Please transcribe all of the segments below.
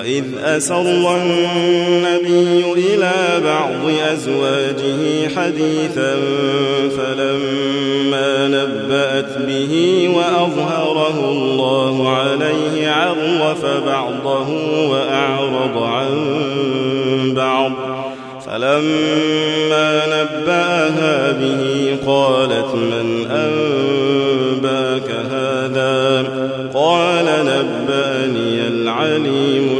وإذ أسر النبي إلى بعض أزواجه حديثا فلما نبأت به وأظهره الله عليه عرف بعضه وأعرض عن بعض فلما نبأها به قالت من أنباك هذا؟ قال نبأني العليم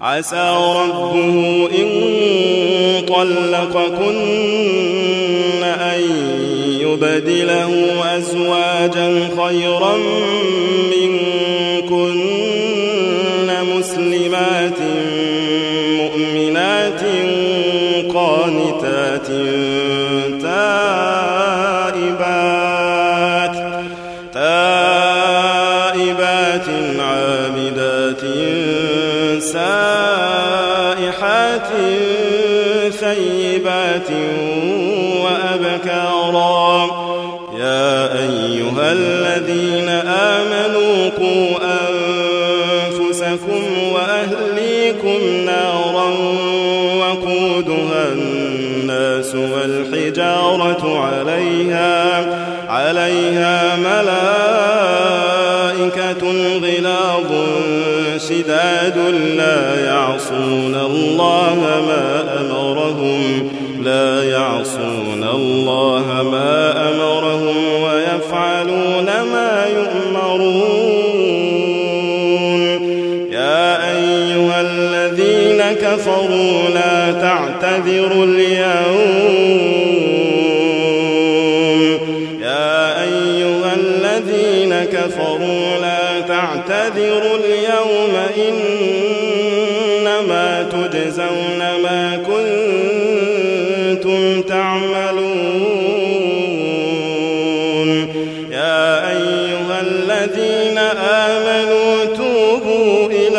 عسى ربه إن طلقكن أن يبدله أزواجا خيرا وأبكارا. يا أيها الذين آمنوا قوا أنفسكم وأهليكم نارا وقودها الناس والحجارة عليها عليها ملائكة غلاظ شداد لا يعصون الله ما أمرهم. لا يعصون الله ما أمرهم ويفعلون ما يؤمرون. يا أيها الذين كفروا لا تعتذروا اليوم. يا أيها الذين كفروا لا تعتذروا اليوم إنما تجزون ما كنتم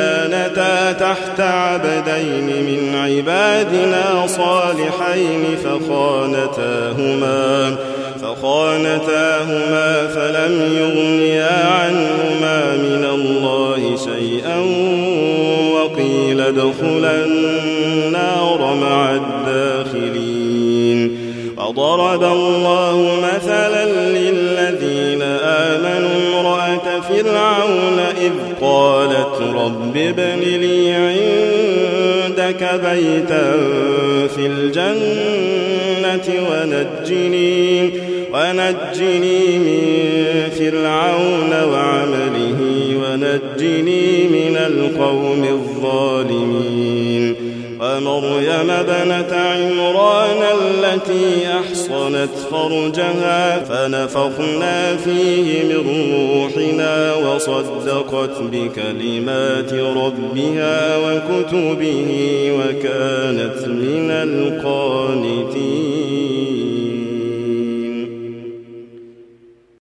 كانتا تحت عبدين من عبادنا صالحين فخانتاهما فخانتاهما فلم يغنيا عنهما من الله شيئا وقيل ادخلا النار مع الداخلين. وضرب الله مثلا للذين رب ابن لي عندك بيتا في الجنة ونجني ونجني من فرعون وعمله ونجني من القوم الظالمين. ومريم بنت عمران التي أحصنت فرجها فنفخنا فيه من روحنا وصدقت بكلمات ربها وكتبه وكانت من القانتين.